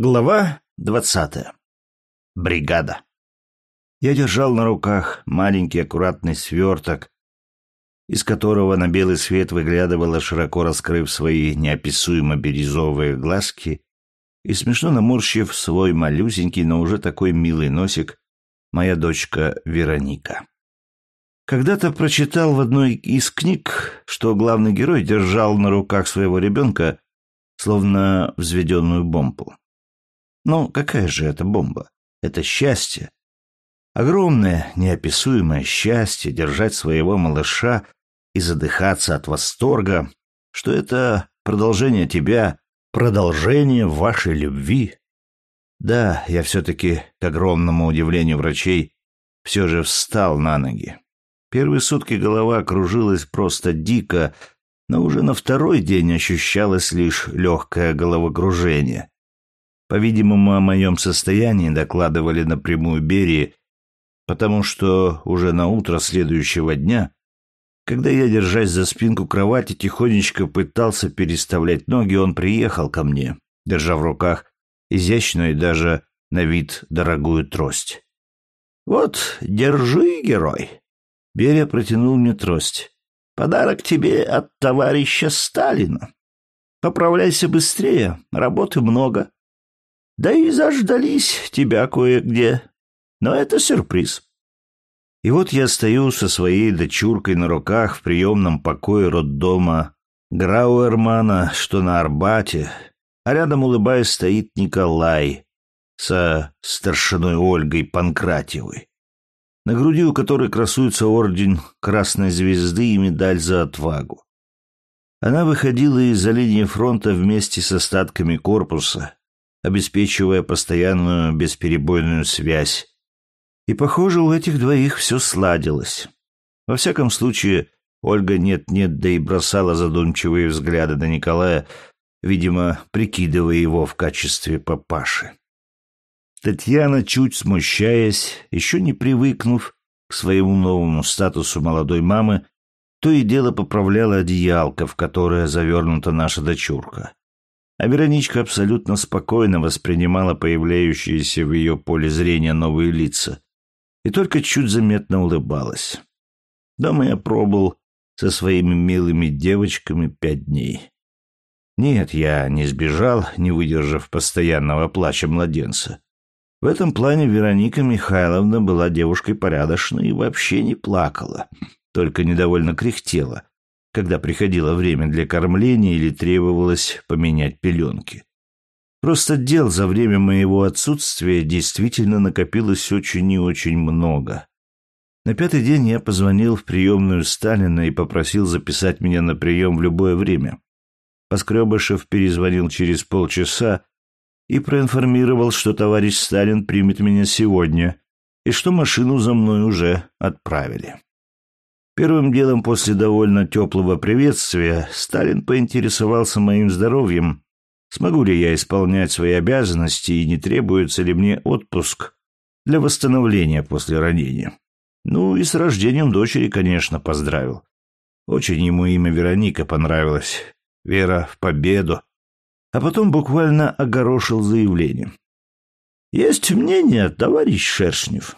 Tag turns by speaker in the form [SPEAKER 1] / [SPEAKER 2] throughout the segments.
[SPEAKER 1] Глава двадцатая. Бригада. Я держал на руках маленький аккуратный сверток, из которого на белый свет выглядывала, широко раскрыв свои неописуемо бирюзовые глазки, и смешно наморщив свой малюсенький, но уже такой милый носик, моя дочка Вероника. Когда-то прочитал в одной из книг, что главный герой держал на руках своего ребенка, словно взведенную бомбу. Но какая же это бомба? Это счастье. Огромное, неописуемое счастье держать своего малыша и задыхаться от восторга, что это продолжение тебя, продолжение вашей любви. Да, я все-таки, к огромному удивлению врачей, все же встал на ноги. Первые сутки голова кружилась просто дико, но уже на второй день ощущалось лишь легкое головокружение. По-видимому, о моем состоянии докладывали напрямую Берии, потому что уже на утро следующего дня, когда я, держась за спинку кровати, тихонечко пытался переставлять ноги, он приехал ко мне, держа в руках изящную и даже на вид дорогую трость. «Вот, держи, герой!» Берия протянул мне трость. «Подарок тебе от товарища Сталина. Поправляйся быстрее, работы много. Да и заждались тебя кое-где. Но это сюрприз. И вот я стою со своей дочуркой на руках в приемном покое роддома Грауэрмана, что на Арбате, а рядом, улыбаясь, стоит Николай со старшиной Ольгой Панкратьевой, на груди у которой красуется орден Красной Звезды и медаль за отвагу. Она выходила из-за линии фронта вместе с остатками корпуса, обеспечивая постоянную бесперебойную связь. И, похоже, у этих двоих все сладилось. Во всяком случае, Ольга нет-нет, да и бросала задумчивые взгляды на Николая, видимо, прикидывая его в качестве папаши. Татьяна, чуть смущаясь, еще не привыкнув к своему новому статусу молодой мамы, то и дело поправляла одеялко, в которое завернута наша дочурка. А Вероничка абсолютно спокойно воспринимала появляющиеся в ее поле зрения новые лица и только чуть заметно улыбалась. Дома я пробыл со своими милыми девочками пять дней. Нет, я не сбежал, не выдержав постоянного плача младенца. В этом плане Вероника Михайловна была девушкой порядочной и вообще не плакала, только недовольно кряхтела, когда приходило время для кормления или требовалось поменять пеленки. Просто дел за время моего отсутствия действительно накопилось очень и очень много. На пятый день я позвонил в приемную Сталина и попросил записать меня на прием в любое время. Поскребышев перезвонил через полчаса и проинформировал, что товарищ Сталин примет меня сегодня и что машину за мной уже отправили. Первым делом после довольно теплого приветствия Сталин поинтересовался моим здоровьем, смогу ли я исполнять свои обязанности и не требуется ли мне отпуск для восстановления после ранения. Ну и с рождением дочери, конечно, поздравил. Очень ему имя Вероника понравилось. Вера в победу. А потом буквально огорошил заявлением. «Есть мнение, товарищ Шершнев,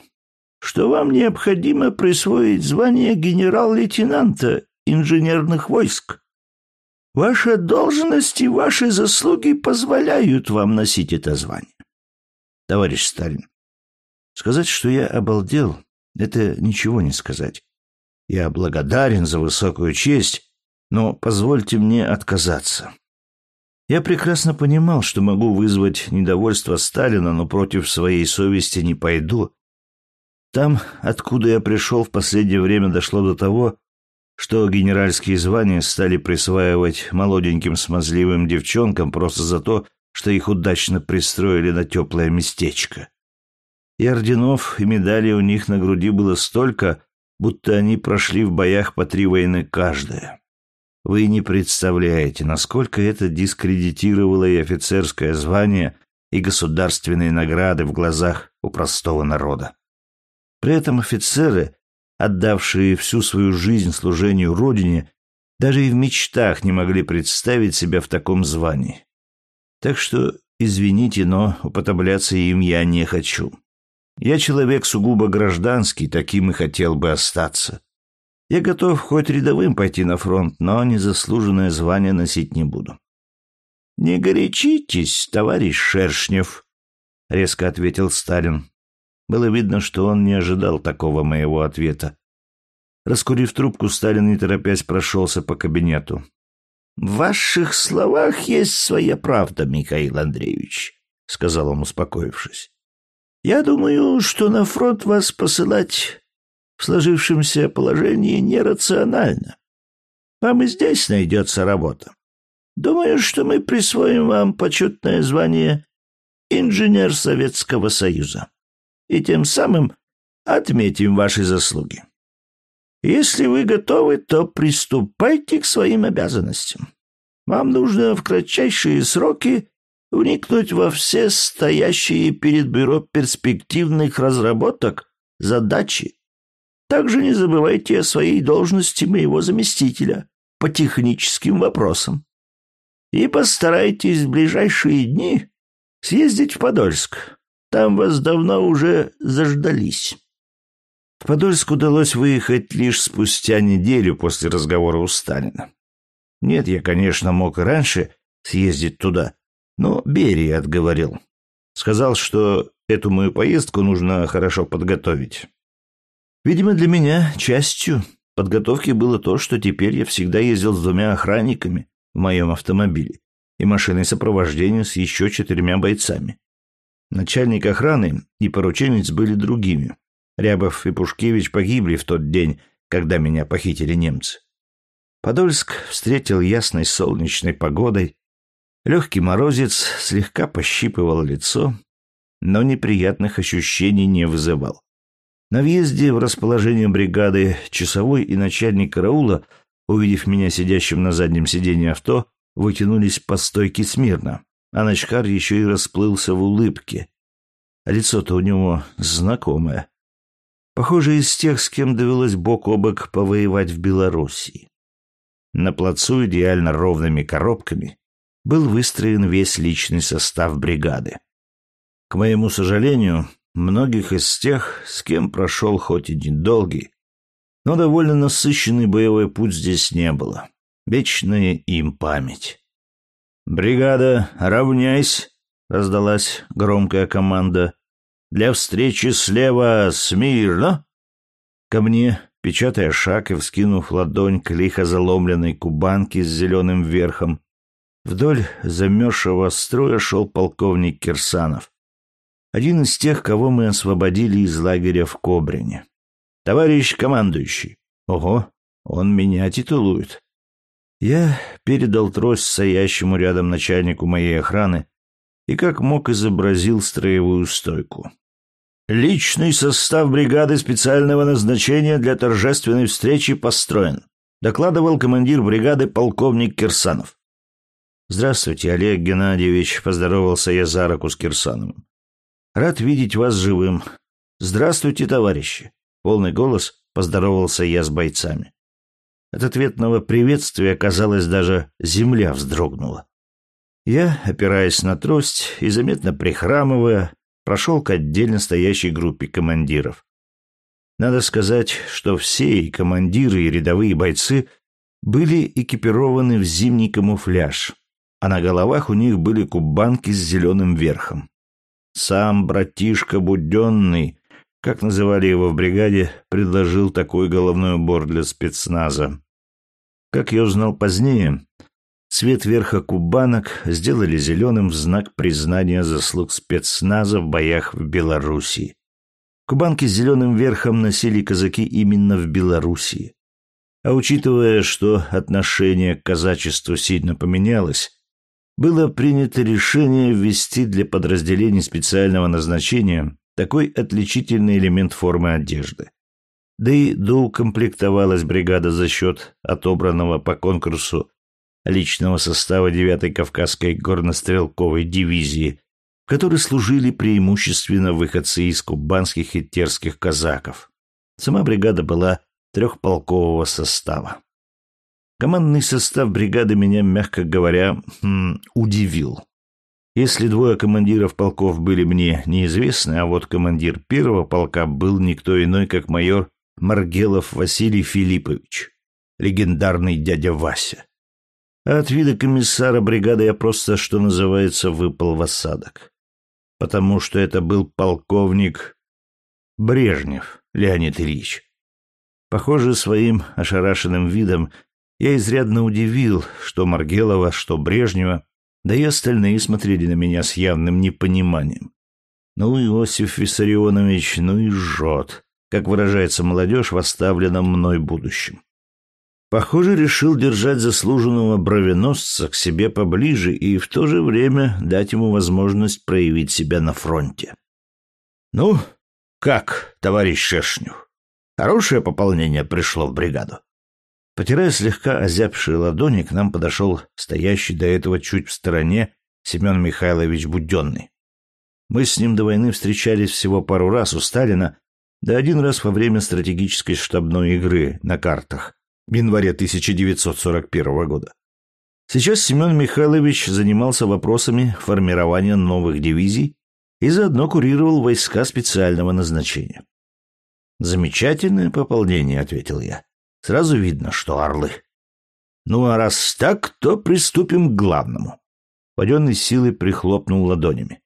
[SPEAKER 1] что вам необходимо присвоить звание генерал-лейтенанта инженерных войск. Ваша должность и ваши заслуги позволяют вам носить это звание. Товарищ Сталин, сказать, что я обалдел, это ничего не сказать. Я благодарен за высокую честь, но позвольте мне отказаться. Я прекрасно понимал, что могу вызвать недовольство Сталина, но против своей совести не пойду там, откуда я пришел, в последнее время дошло до того, что генеральские звания стали присваивать молоденьким смазливым девчонкам просто за то, что их удачно пристроили на теплое местечко. И орденов, и медалей у них на груди было столько, будто они прошли в боях по три войны каждая. Вы не представляете, насколько это дискредитировало и офицерское звание, и государственные награды в глазах у простого народа. При этом офицеры, отдавшие всю свою жизнь служению Родине, даже и в мечтах не могли представить себя в таком звании. Так что извините, но уподобляться им я не хочу. Я человек сугубо гражданский, таким и хотел бы остаться. Я готов хоть рядовым пойти на фронт, но незаслуженное звание носить не буду. «Не горячитесь, товарищ Шершнев», — резко ответил Сталин. Было видно, что он не ожидал такого моего ответа. Раскурив трубку, Сталин, не торопясь, прошелся по кабинету. «В ваших словах есть своя правда, Михаил Андреевич», — сказал он, успокоившись. «Я думаю, что на фронт вас посылать в сложившемся положении нерационально. Вам и здесь найдется работа. Думаю, что мы присвоим вам почетное звание инженер Советского Союза и тем самым отметим ваши заслуги. Если вы готовы, то приступайте к своим обязанностям. Вам нужно в кратчайшие сроки вникнуть во все стоящие перед бюро перспективных разработок задачи. Также не забывайте о своей должности моего заместителя по техническим вопросам. И постарайтесь в ближайшие дни съездить в Подольск. Там вас давно уже заждались. В Подольск удалось выехать лишь спустя неделю после разговора у Сталина. Нет, я, конечно, мог и раньше съездить туда, но Берия отговорил. Сказал, что эту мою поездку нужно хорошо подготовить. Видимо, для меня частью подготовки было то, что теперь я всегда ездил с двумя охранниками в моем автомобиле и машиной сопровождения с еще четырьмя бойцами. Начальник охраны и порученец были другими. Рябов и Пушкевич погибли в тот день, когда меня похитили немцы. Подольск встретил ясной солнечной погодой. Легкий морозец слегка пощипывал лицо, но неприятных ощущений не вызывал. На въезде в расположение бригады часовой и начальник караула, увидев меня сидящим на заднем сиденье авто, вытянулись по стойке смирно, а Ночкар еще и расплылся в улыбке. лицо-то у него знакомое. Похоже, из тех, с кем довелось бок о бок повоевать в Белоруссии. На плацу идеально ровными коробками был выстроен весь личный состав бригады. К моему сожалению, многих из тех, с кем прошел хоть и недолгий, но довольно насыщенный боевой путь здесь не было. Вечная им память. «Бригада, равняйсь!» — раздалась громкая команда. «Для встречи слева смирно!» Ко мне, печатая шаг и вскинув ладонь к лихо заломленной кубанке с зеленым верхом, вдоль замерзшего строя шел полковник Кирсанов. Один из тех, кого мы освободили из лагеря в Кобрине. «Товарищ командующий!» «Ого, он меня титулует!» Я передал трость стоящему рядом начальнику моей охраны и как мог изобразил строевую стойку. Личный состав бригады специального назначения для торжественной встречи построен, докладывал командир бригады полковник Кирсанов. Здравствуйте, Олег Геннадьевич, поздоровался я за руку с Кирсановым. Рад видеть вас живым. Здравствуйте, товарищи. Полный голос поздоровался я с бойцами. От ответного приветствия, казалось, даже земля вздрогнула. Я, опираясь на трость и заметно прихрамывая, прошел к отдельно стоящей группе командиров. Надо сказать, что все и командиры, и рядовые бойцы были экипированы в зимний камуфляж, а на головах у них были кубанки с зеленым верхом. Сам братишка Буденный как называли его в бригаде, предложил такой головной убор для спецназа. Как я узнал позднее, цвет верха кубанок сделали зеленым в знак признания заслуг спецназа в боях в Белоруссии. Кубанки с зеленым верхом носили казаки именно в Белоруссии. А учитывая, что отношение к казачеству сильно поменялось, было принято решение ввести для подразделений специального назначения такой отличительный элемент формы одежды. Да и доукомплектовалась бригада за счет отобранного по конкурсу личного состава 9-й Кавказской горнострелковой дивизии, в которой служили преимущественно выходцы из кубанских и терских казаков. Сама бригада была трехполкового состава. Командный состав бригады меня, мягко говоря, удивил. Если двое командиров полков были мне неизвестны, а вот командир первого полка был никто иной, как майор Маргелов Василий Филиппович, легендарный дядя Вася. А от вида комиссара бригады я просто, что называется, выпал в осадок. Потому что это был полковник Брежнев Леонид Ильич. Похоже, своим ошарашенным видом я изрядно удивил, что Маргелова, что Брежнева, да и остальные смотрели на меня с явным непониманием. Ну, Иосиф Виссарионович, ну и жжет, как выражается молодежь в оставленном мной будущем. Похоже, решил держать заслуженного бровеносца к себе поближе и в то же время дать ему возможность проявить себя на фронте. «Ну, как, товарищ Шершнев, хорошее пополнение пришло в бригаду?» Потирая слегка озябшие ладони, к нам подошел стоящий до этого чуть в стороне Семен Михайлович Буденный. Мы с ним до войны встречались всего пару раз у Сталина, да один раз во время стратегической штабной игры на картах в январе 1941 года. Сейчас Семен Михайлович занимался вопросами формирования новых дивизий и заодно курировал войска специального назначения. «Замечательное пополнение», — ответил я. «Сразу видно, что орлы». «Ну а раз так, то приступим к главному». Паденный силой прихлопнул ладонями.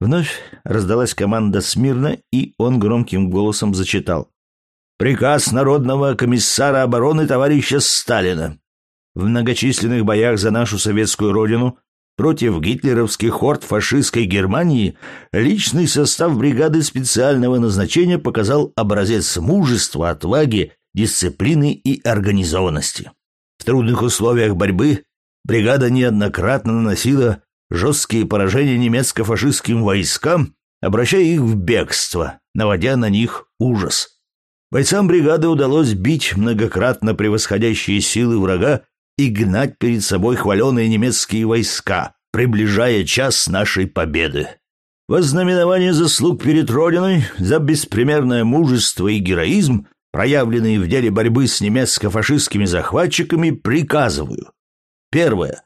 [SPEAKER 1] Вновь раздалась команда смирно, и он громким голосом зачитал. Приказ Народного комиссара обороны товарища Сталина. В многочисленных боях за нашу советскую родину против гитлеровских хорд фашистской Германии личный состав бригады специального назначения показал образец мужества, отваги, дисциплины и организованности. В трудных условиях борьбы бригада неоднократно наносила жесткие поражения немецко-фашистским войскам, обращая их в бегство, наводя на них ужас. Бойцам бригады удалось бить многократно превосходящие силы врага и гнать перед собой хваленые немецкие войска, приближая час нашей победы. Вознаменование заслуг перед Родиной за беспримерное мужество и героизм, проявленные в деле борьбы с немецко-фашистскими захватчиками, приказываю. Первое.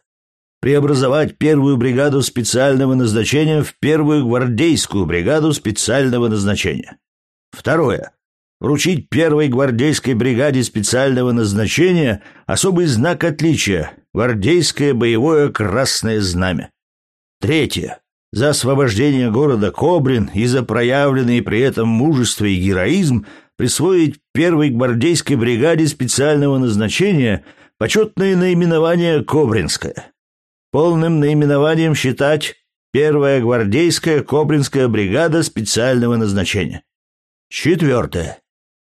[SPEAKER 1] Преобразовать первую бригаду специального назначения в первую гвардейскую бригаду специального назначения. Второе вручить первой гвардейской бригаде специального назначения особый знак отличия – гвардейское боевое красное знамя. Третье. За освобождение города Кобрин и за проявленные при этом мужество и героизм присвоить первой гвардейской бригаде специального назначения почетное наименование «Кобринское». Полным наименованием считать первая гвардейская Кобринская бригада специального назначения. Четвертое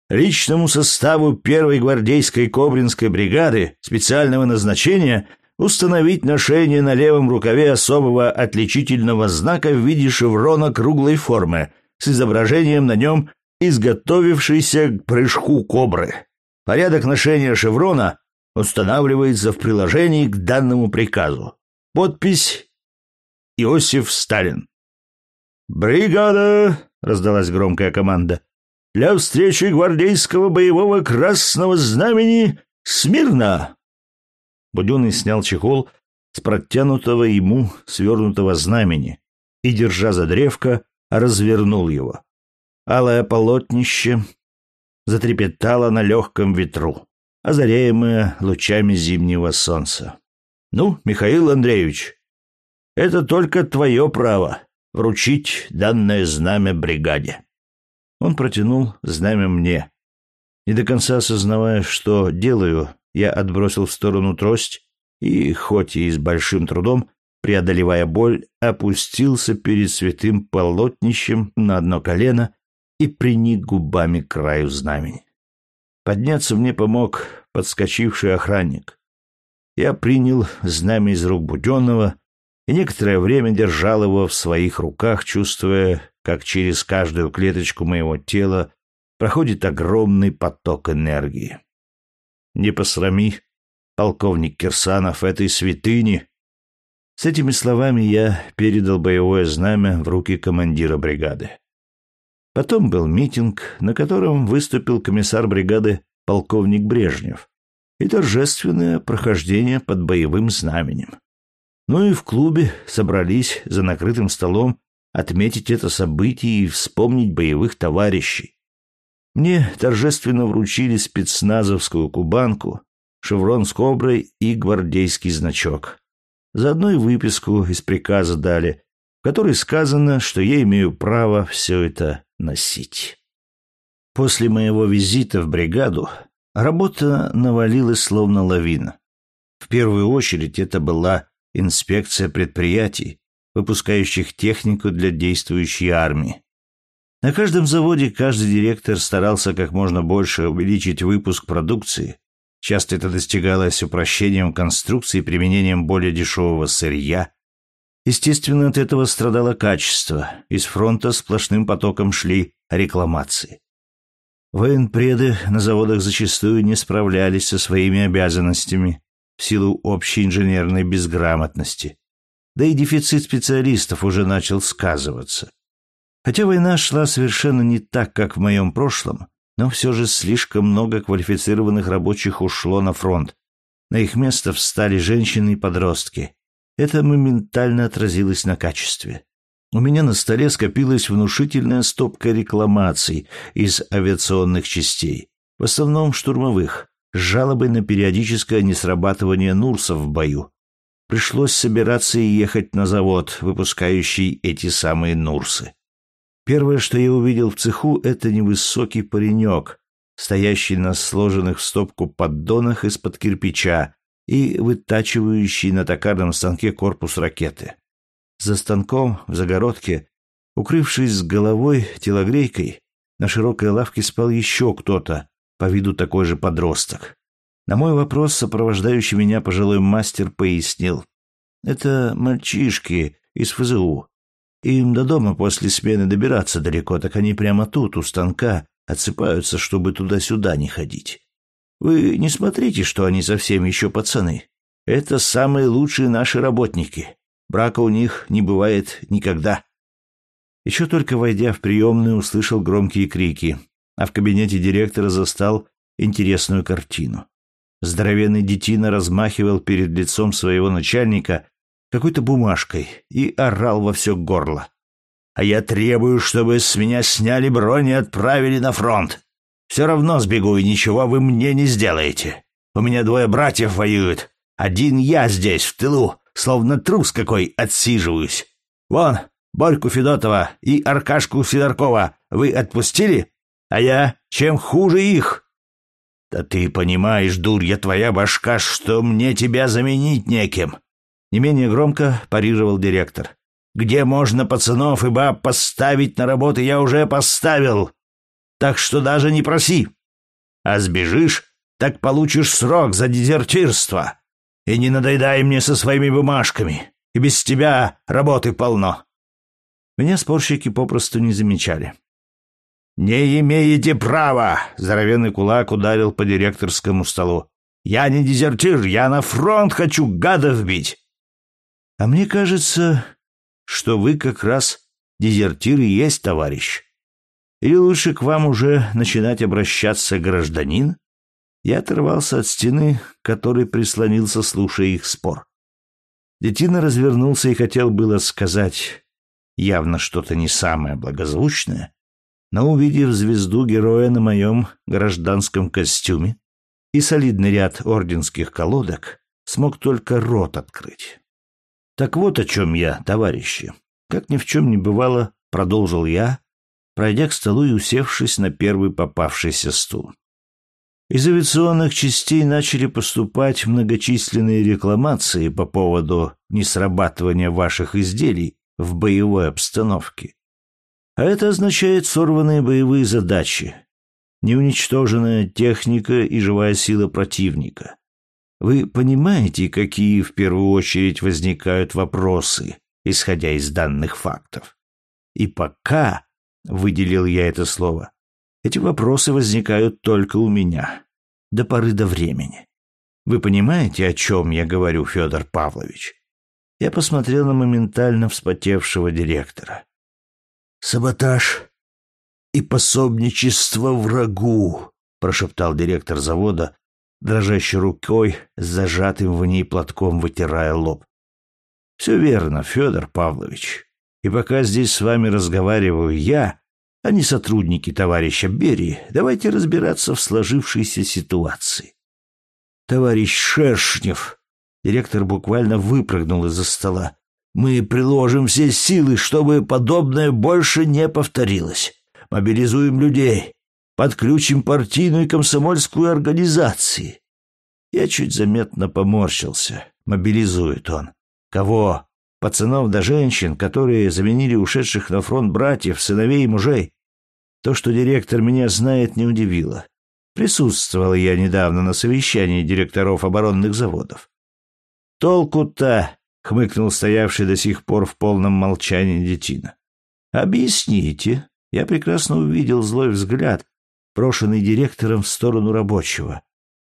[SPEAKER 1] личному составу первой гвардейской Кобринской бригады специального назначения установить ношение на левом рукаве особого отличительного знака в виде шеврона круглой формы с изображением на нем изготовившейся к прыжку кобры. Порядок ношения шеврона устанавливается в приложении к данному приказу. Подпись Иосиф Сталин. «Бригада!» — раздалась громкая команда для встречи гвардейского боевого красного знамени смирно!» Буденный снял чехол с протянутого ему свернутого знамени и, держа за древко, развернул его. Алое полотнище затрепетало на легком ветру, озаряемое лучами зимнего солнца. «Ну, Михаил Андреевич, это только твое право вручить данное знамя бригаде». Он протянул знамя мне. Не до конца осознавая, что делаю, я отбросил в сторону трость и, хоть и с большим трудом, преодолевая боль, опустился перед святым полотнищем на одно колено и приник губами к краю знамени. Подняться мне помог подскочивший охранник. Я принял знамя из рук Буденного и некоторое время держал его в своих руках, чувствуя, как через каждую клеточку моего тела проходит огромный поток энергии. Не посрами, полковник Кирсанов, этой святыни. С этими словами я передал боевое знамя в руки командира бригады. Потом был митинг, на котором выступил комиссар бригады полковник Брежнев и торжественное прохождение под боевым знаменем. Ну и в клубе собрались за накрытым столом отметить это событие и вспомнить боевых товарищей. Мне торжественно вручили спецназовскую кубанку, шеврон с коброй и гвардейский значок. Заодно и выписку из приказа дали, которой сказано, что я имею право все это носить. После моего визита в бригаду работа навалилась словно лавина. В первую очередь это была инспекция предприятий, выпускающих технику для действующей армии. На каждом заводе каждый директор старался как можно больше увеличить выпуск продукции. Часто это достигалось упрощением конструкции и применением более дешевого сырья. Естественно, от этого страдало качество. Из фронта сплошным потоком шли рекламации. Военпреды на заводах зачастую не справлялись со своими обязанностями в силу общей инженерной безграмотности. Да и дефицит специалистов уже начал сказываться. Хотя война шла совершенно не так, как в моем прошлом, но все же слишком много квалифицированных рабочих ушло на фронт. На их место встали женщины и подростки. Это моментально отразилось на качестве. У меня на столе скопилась внушительная стопка рекламаций из авиационных частей, в основном штурмовых, с жалобой на периодическое несрабатывание Нурсов в бою. Пришлось собираться и ехать на завод, выпускающий эти самые Нурсы. Первое, что я увидел в цеху, это невысокий паренек, стоящий на сложенных в стопку поддонах из-под кирпича и вытачивающий на токарном станке корпус ракеты. За станком, в загородке, укрывшись с головой телогрейкой, на широкой лавке спал еще кто-то, по виду такой же подросток. На мой вопрос сопровождающий меня пожилой мастер пояснил. Это мальчишки из ФЗУ. Им до дома после смены добираться далеко, так они прямо тут, у станка, отсыпаются, чтобы туда-сюда не ходить. Вы не смотрите, что они совсем еще пацаны. Это самые лучшие наши работники. Брака у них не бывает никогда. Еще только войдя в приемную, услышал громкие крики а в кабинете директора застал интересную картину. Здоровенный детина размахивал перед лицом своего начальника какой-то бумажкой и орал во все горло. «А я требую, чтобы с меня сняли бронь и отправили на фронт. Все равно сбегу, и ничего вы мне не сделаете. У меня двое братьев воюют. Один я здесь, в тылу, словно трус какой, отсиживаюсь. Вон, Борьку Федотова и Аркашку Сидоркова вы отпустили? а я чем хуже их. Да ты понимаешь, дурья твоя башка, что мне тебя заменить неким. Не менее громко парировал директор. Где можно пацанов и баб поставить на работу, я уже поставил. Так что даже не проси. А сбежишь, так получишь срок за дезертирство. И не надоедай мне со своими бумажками. И без тебя работы полно. Меня спорщики попросту не замечали. «Не имеете права!» — здоровенный кулак ударил по директорскому столу. «Я не дезертир, я на фронт хочу гадов бить!» «А мне кажется, что вы как раз дезертир и есть, товарищ. Или лучше к вам уже начинать обращаться гражданин?» Я оторвался от стены, которой прислонился, слушая их спор. Детина развернулся и хотел было сказать явно что-то не самое благозвучное, но увидев звезду героя на моем гражданском костюме и солидный ряд орденских колодок, смог только рот открыть. Так вот о чем я, товарищи. Как ни в чем не бывало, продолжил я, пройдя к столу и усевшись на первый попавшийся стул. Из авиационных частей начали поступать многочисленные рекламации по поводу несрабатывания ваших изделий в боевой обстановке. А это означает сорванные боевые задачи, неуничтоженная техника и живая сила противника. Вы понимаете, какие в первую очередь возникают вопросы, исходя из данных фактов? И пока, выделил я это слово, эти вопросы возникают только у меня, до поры до времени. Вы понимаете, о чем я говорю, Федор Павлович? Я посмотрел на моментально вспотевшего директора саботаж и пособничество врагу, прошептал директор завода, дрожащей рукой с зажатым в ней платком вытирая лоб. Все верно, Федор Павлович. И пока здесь с вами разговариваю я, а не сотрудники товарища Берии, давайте разбираться в сложившейся ситуации. Товарищ Шершнев, директор буквально выпрыгнул из-за стола. Мы приложим все силы, чтобы подобное больше не повторилось. Мобилизуем людей, подключим партийную и комсомольскую организации. Я чуть заметно поморщился. Мобилизует он. Кого? Пацанов да женщин, которые заменили ушедших на фронт братьев, сыновей и мужей. То, что директор меня знает, не удивило. Присутствовал я недавно на совещании директоров оборонных заводов. «Толку-то!» — хмыкнул стоявший до сих пор в полном молчании детина. «Объясните». Я прекрасно увидел злой взгляд, брошенный директором в сторону рабочего.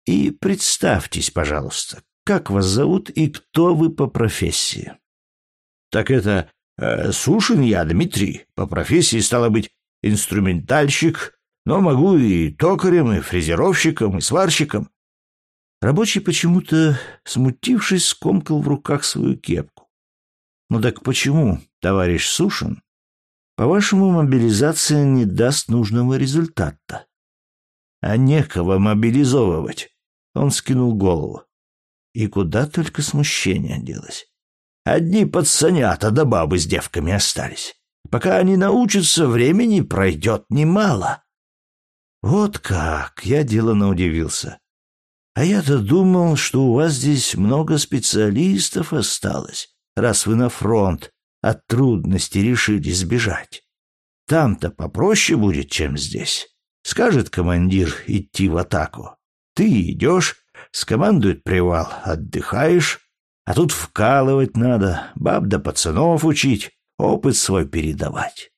[SPEAKER 1] «И представьтесь, пожалуйста, как вас зовут и кто вы по профессии?» «Так это э, Сушин я, Дмитрий. По профессии, стало быть, инструментальщик, но могу и токарем, и фрезеровщиком, и сварщиком. Рабочий почему-то, смутившись, скомкал в руках свою кепку. Ну так почему, товарищ Сушин? По-вашему, мобилизация не даст нужного результата? А некого мобилизовывать. Он скинул голову. И куда только смущение делось. Одни пацанята да бабы с девками остались. Пока они научатся, времени пройдет немало. Вот как, я делано удивился. А я-то думал, что у вас здесь много специалистов осталось, раз вы на фронт от трудностей решили сбежать. Там-то попроще будет, чем здесь. Скажет командир идти в атаку. Ты идешь, скомандует привал, отдыхаешь, а тут вкалывать надо, баб да пацанов учить, опыт свой передавать.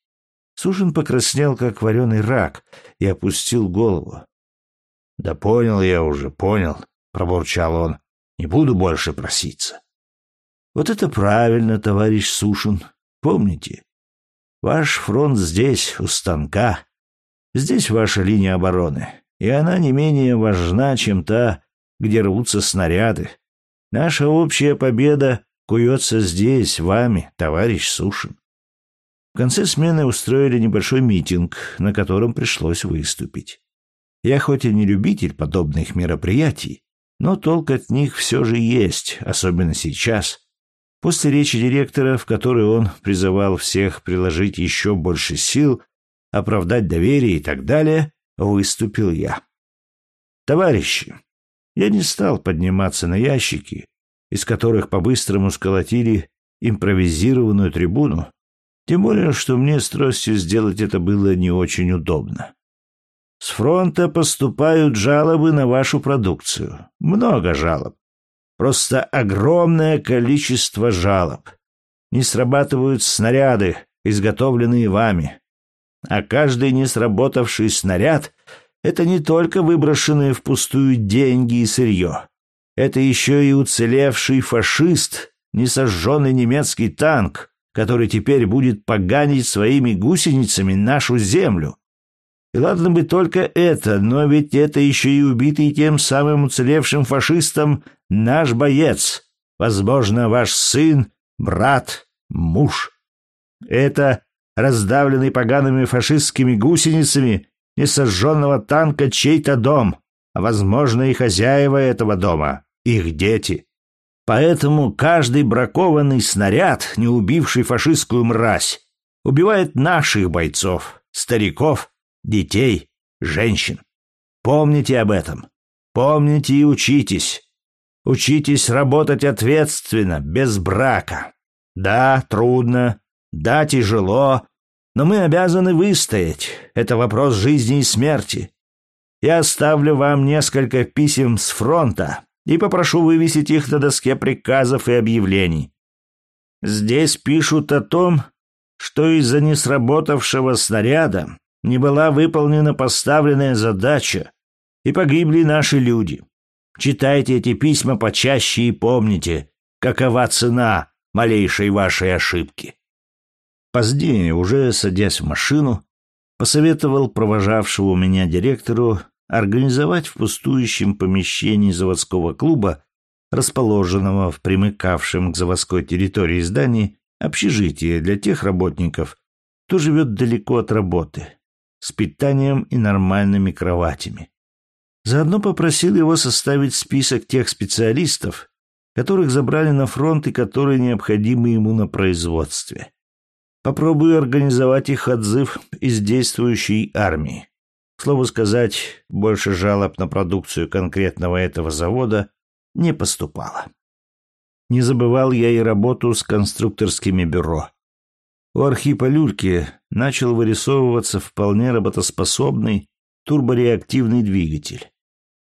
[SPEAKER 1] Сушин покраснел, как вареный рак, и опустил голову. — Да понял я уже, понял, — пробурчал он. — Не буду больше проситься. — Вот это правильно, товарищ Сушин. Помните, ваш фронт здесь, у станка. Здесь ваша линия обороны, и она не менее важна, чем та, где рвутся снаряды. Наша общая победа куется здесь, вами, товарищ Сушин. В конце смены устроили небольшой митинг, на котором пришлось выступить. Я хоть и не любитель подобных мероприятий, но толк от них все же есть, особенно сейчас. После речи директора, в которой он призывал всех приложить еще больше сил, оправдать доверие и так далее, выступил я. Товарищи, я не стал подниматься на ящики, из которых по-быстрому сколотили импровизированную трибуну, тем более, что мне с тростью сделать это было не очень удобно. С фронта поступают жалобы на вашу продукцию. Много жалоб. Просто огромное количество жалоб. Не срабатывают снаряды, изготовленные вами. А каждый не сработавший снаряд — это не только выброшенные впустую деньги и сырье. Это еще и уцелевший фашист, несожженный немецкий танк, который теперь будет поганить своими гусеницами нашу землю. И ладно бы только это, но ведь это еще и убитый тем самым уцелевшим фашистом наш боец, возможно, ваш сын, брат, муж. Это раздавленный погаными фашистскими гусеницами несожженного танка чей-то дом, а, возможно, и хозяева этого дома, их дети. Поэтому каждый бракованный снаряд, не убивший фашистскую мразь, убивает наших бойцов, стариков, детей, женщин. Помните об этом. Помните и учитесь. Учитесь работать ответственно, без брака. Да, трудно, да, тяжело, но мы обязаны выстоять. Это вопрос жизни и смерти. Я оставлю вам несколько писем с фронта, и попрошу вывесить их на доске приказов и объявлений. Здесь пишут о том, что из-за несработавшего снаряда не была выполнена поставленная задача, и погибли наши люди. Читайте эти письма почаще и помните, какова цена малейшей вашей ошибки. Позднее, уже садясь в машину, посоветовал провожавшему меня директору организовать в пустующем помещении заводского клуба расположенного в примыкавшем к заводской территории здании общежитие для тех работников, кто живет далеко от работы, с питанием и нормальными кроватями. Заодно попросил его составить список тех специалистов, которых забрали на фронт и которые необходимы ему на производстве. Попробую организовать их отзыв из действующей армии. К слову сказать, больше жалоб на продукцию конкретного этого завода не поступало. Не забывал я и работу с конструкторскими бюро. У Архипа Люльки начал вырисовываться вполне работоспособный турбореактивный двигатель.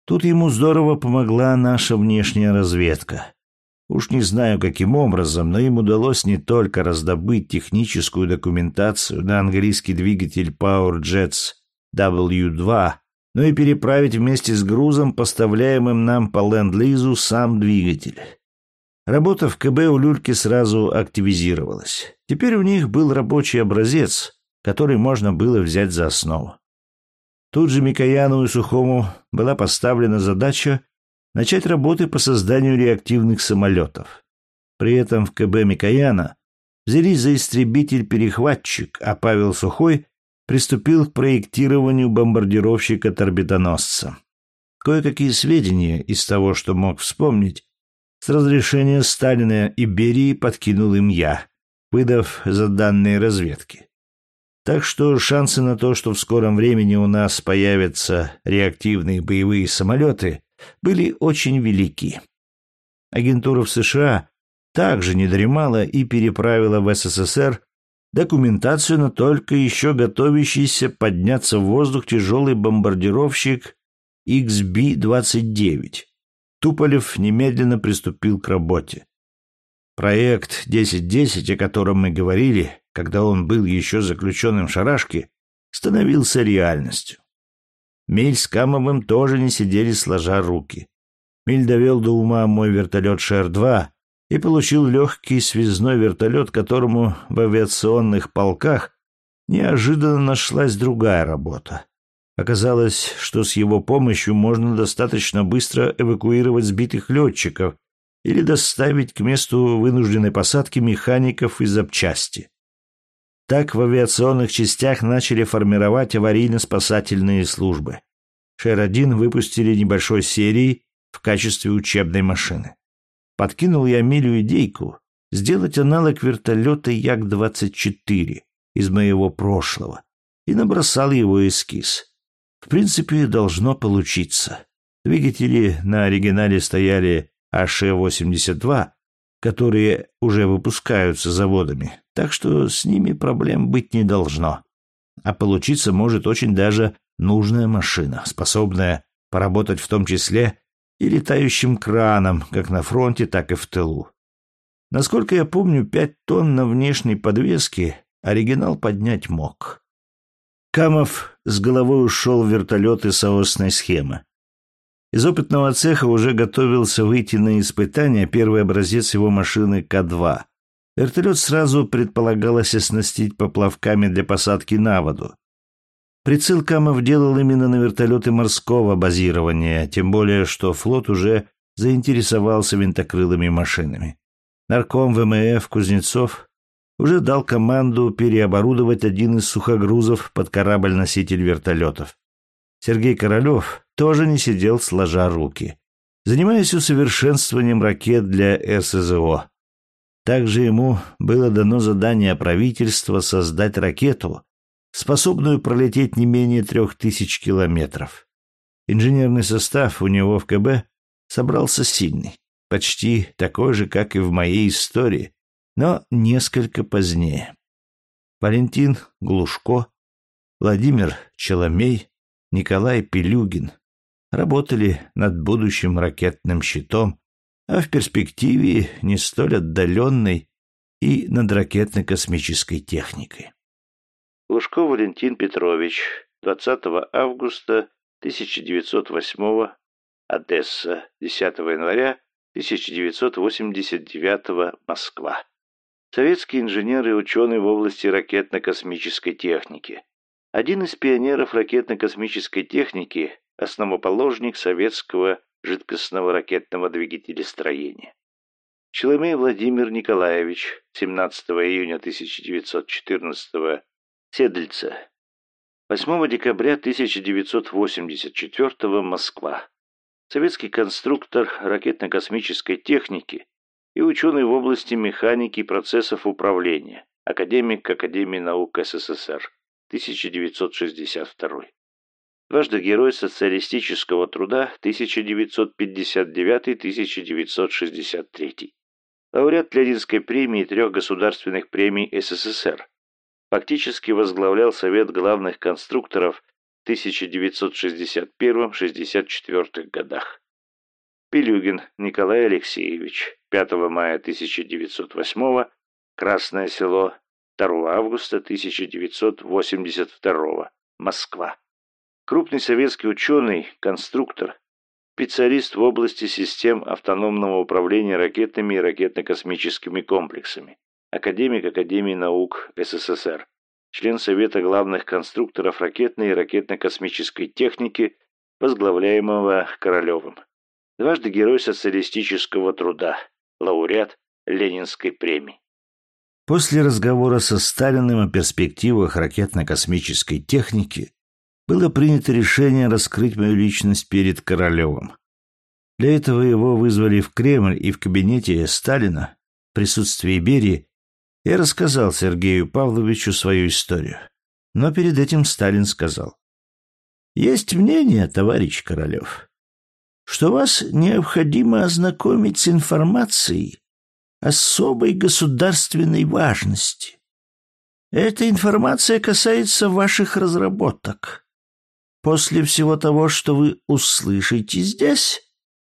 [SPEAKER 1] Тут ему здорово помогла наша внешняя разведка. Уж не знаю, каким образом, но им удалось не только раздобыть техническую документацию на английский двигатель PowerJets W2, но и переправить вместе с грузом, поставляемым нам по ленд-лизу, сам двигатель. Работа в КБ у Люльки сразу активизировалась. Теперь у них был рабочий образец, который можно было взять за основу. Тут же Микояну и Сухому была поставлена задача начать работы по созданию реактивных самолетов. При этом в КБ Микояна взялись за истребитель-перехватчик, а Павел Сухой приступил к проектированию бомбардировщика-торпедоносца. Кое-какие сведения из того, что мог вспомнить, с разрешения Сталина и Берии подкинул им я, выдав за данные разведки. Так что шансы на то, что в скором времени у нас появятся реактивные боевые самолеты, были очень велики. Агентура в США также не дремала и переправила в СССР документацию на только еще готовящийся подняться в воздух тяжелый бомбардировщик XB-29. Туполев немедленно приступил к работе. Проект 1010, о котором мы говорили, когда он был еще заключенным в шарашке, становился реальностью. Миль с Камовым тоже не сидели сложа руки. Миль довел до ума мой вертолет Шер-2 и получил легкий связной вертолет, которому в авиационных полках неожиданно нашлась другая работа. Оказалось, что с его помощью можно достаточно быстро эвакуировать сбитых летчиков или доставить к месту вынужденной посадки механиков и запчасти. Так в авиационных частях начали формировать аварийно-спасательные службы. Шер-1 выпустили небольшой серией в качестве учебной машины. Подкинул я Милю идейку сделать аналог вертолета Як-24 из моего прошлого и набросал его эскиз. В принципе, должно получиться. Двигатели на оригинале стояли АШ-82, которые уже выпускаются заводами, так что с ними проблем быть не должно. А получиться может очень даже нужная машина, способная поработать в том числе и летающим краном, как на фронте, так и в тылу. Насколько я помню, пять тонн на внешней подвеске оригинал поднять мог. Камов с головой ушел в вертолет и соосной схемы. Из опытного цеха уже готовился выйти на испытание первый образец его машины К-2. Вертолет сразу предполагалось оснастить поплавками для посадки на воду. Прицел Камов делал именно на вертолеты морского базирования, тем более, что флот уже заинтересовался винтокрылыми машинами. Нарком ВМФ Кузнецов уже дал команду переоборудовать один из сухогрузов под корабль-носитель вертолетов. Сергей Королев тоже не сидел сложа руки, занимаясь усовершенствованием ракет для РСЗО. Также ему было дано задание правительства создать ракету, способную пролететь не менее трех тысяч километров. Инженерный состав у него в КБ собрался сильный, почти такой же, как и в моей истории, но несколько позднее. Валентин Глушко, Владимир Челомей, Николай Пелюгин работали над будущим ракетным щитом, а в перспективе не столь отдаленной и над ракетно-космической техникой.
[SPEAKER 2] Лужко Валентин Петрович, 20 августа 1908 Одесса, 10 января 1989 Москва. Советский инженер и ученый в области ракетно-космической техники один из пионеров ракетно-космической техники, основоположник советского жидкостного ракетного двигателестроения. Челомей Владимир Николаевич, 17 июня 1914 Седльца. 8 декабря 1984 Москва. Советский конструктор ракетно-космической техники и ученый в области механики процессов управления, академик Академии наук СССР, 1962. Дважды Герой социалистического труда 1959-1963 лауреат Ленинской премии и трех государственных премий СССР. Фактически возглавлял Совет главных конструкторов в 1961-64 годах. Пилюгин Николай Алексеевич, 5 мая 1908, Красное село, 2 августа 1982, Москва. Крупный советский ученый, конструктор, специалист в области систем автономного управления ракетными и ракетно-космическими комплексами, академик Академии наук СССР, член Совета главных конструкторов ракетной и ракетно-космической техники, возглавляемого Королевым. Дважды Герой социалистического труда, лауреат Ленинской премии.
[SPEAKER 1] После разговора со Сталиным о перспективах ракетно-космической техники было принято решение раскрыть мою личность перед Королевым. Для этого его вызвали в Кремль и в кабинете Сталина, в присутствии Берии, я рассказал Сергею Павловичу свою историю. Но перед этим Сталин сказал. «Есть мнение, товарищ Королев, что вас необходимо ознакомить с информацией особой государственной важности. Эта информация касается ваших разработок, После всего того, что вы услышите здесь,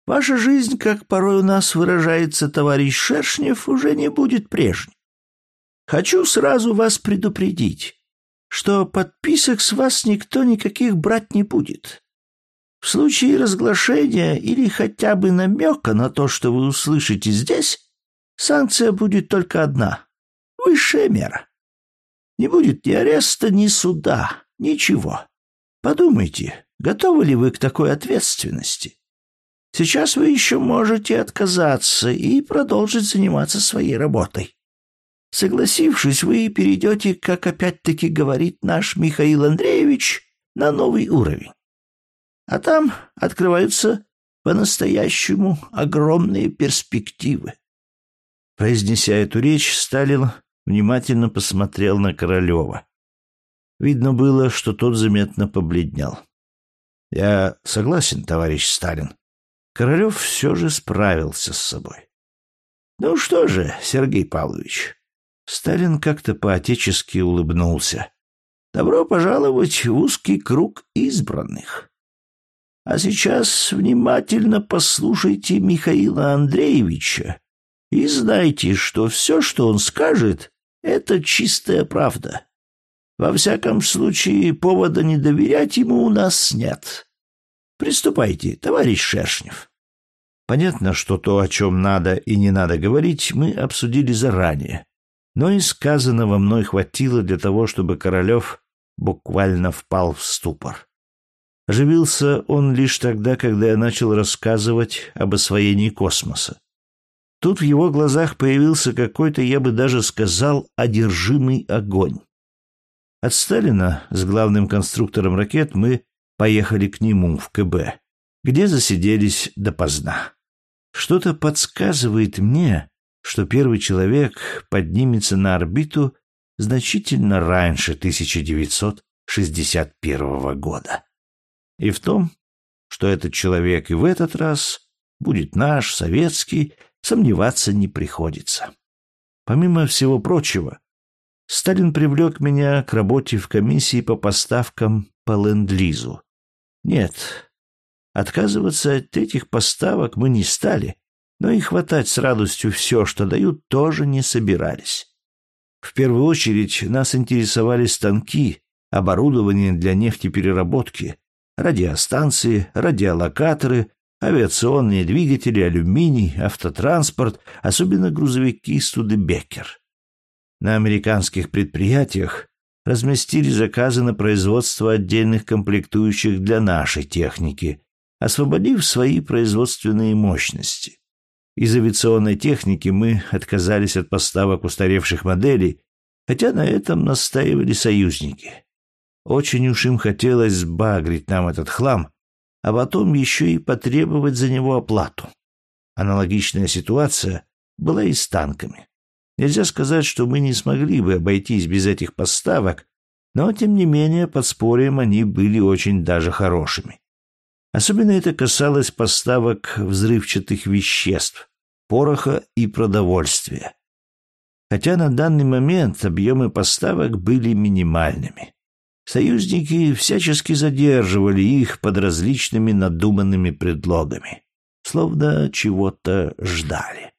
[SPEAKER 1] ваша жизнь, как порой у нас выражается товарищ Шершнев, уже не будет прежней. Хочу сразу вас предупредить, что подписок с вас никто никаких брать не будет. В случае разглашения или хотя бы намека на то, что вы услышите здесь, санкция будет только одна — высшая мера. Не будет ни ареста, ни суда, ничего. Подумайте, готовы ли вы к такой ответственности? Сейчас вы еще можете отказаться и продолжить заниматься своей работой. Согласившись, вы перейдете, как опять-таки говорит наш Михаил Андреевич, на новый уровень. А там открываются по-настоящему огромные перспективы. Произнеся эту речь, Сталин внимательно посмотрел на Королева. Видно было, что тот заметно побледнел. «Я согласен, товарищ Сталин. Королев все же справился с собой». «Ну что же, Сергей Павлович?» Сталин как-то по-отечески улыбнулся. «Добро пожаловать в узкий круг избранных. А сейчас внимательно послушайте Михаила Андреевича и знайте, что все, что он скажет, — это чистая правда». Во всяком случае, повода не доверять ему у нас нет. Приступайте, товарищ Шершнев. Понятно, что то, о чем надо и не надо говорить, мы обсудили заранее. Но и сказанного мной хватило для того, чтобы Королев буквально впал в ступор. Оживился он лишь тогда, когда я начал рассказывать об освоении космоса. Тут в его глазах появился какой-то, я бы даже сказал, одержимый огонь. От Сталина с главным конструктором ракет мы поехали к нему в КБ, где засиделись допоздна. Что-то подсказывает мне, что первый человек поднимется на орбиту значительно раньше 1961 года. И в том, что этот человек и в этот раз будет наш, советский, сомневаться не приходится. Помимо всего прочего, Сталин привлек меня к работе в комиссии по поставкам по ленд-лизу. Нет, отказываться от этих поставок мы не стали, но и хватать с радостью все, что дают, тоже не собирались. В первую очередь нас интересовали станки, оборудование для нефтепереработки, радиостанции, радиолокаторы, авиационные двигатели, алюминий, автотранспорт, особенно грузовики «Студебекер». На американских предприятиях разместили заказы на производство отдельных комплектующих для нашей техники, освободив свои производственные мощности. Из авиационной техники мы отказались от поставок устаревших моделей, хотя на этом настаивали союзники. Очень уж им хотелось сбагрить нам этот хлам, а потом еще и потребовать за него оплату. Аналогичная ситуация была и с танками. Нельзя сказать, что мы не смогли бы обойтись без этих поставок, но, тем не менее, подспорьем они были очень даже хорошими. Особенно это касалось поставок взрывчатых веществ, пороха и продовольствия. Хотя на данный момент объемы поставок были минимальными. Союзники всячески задерживали их под различными надуманными предлогами, словно чего-то ждали.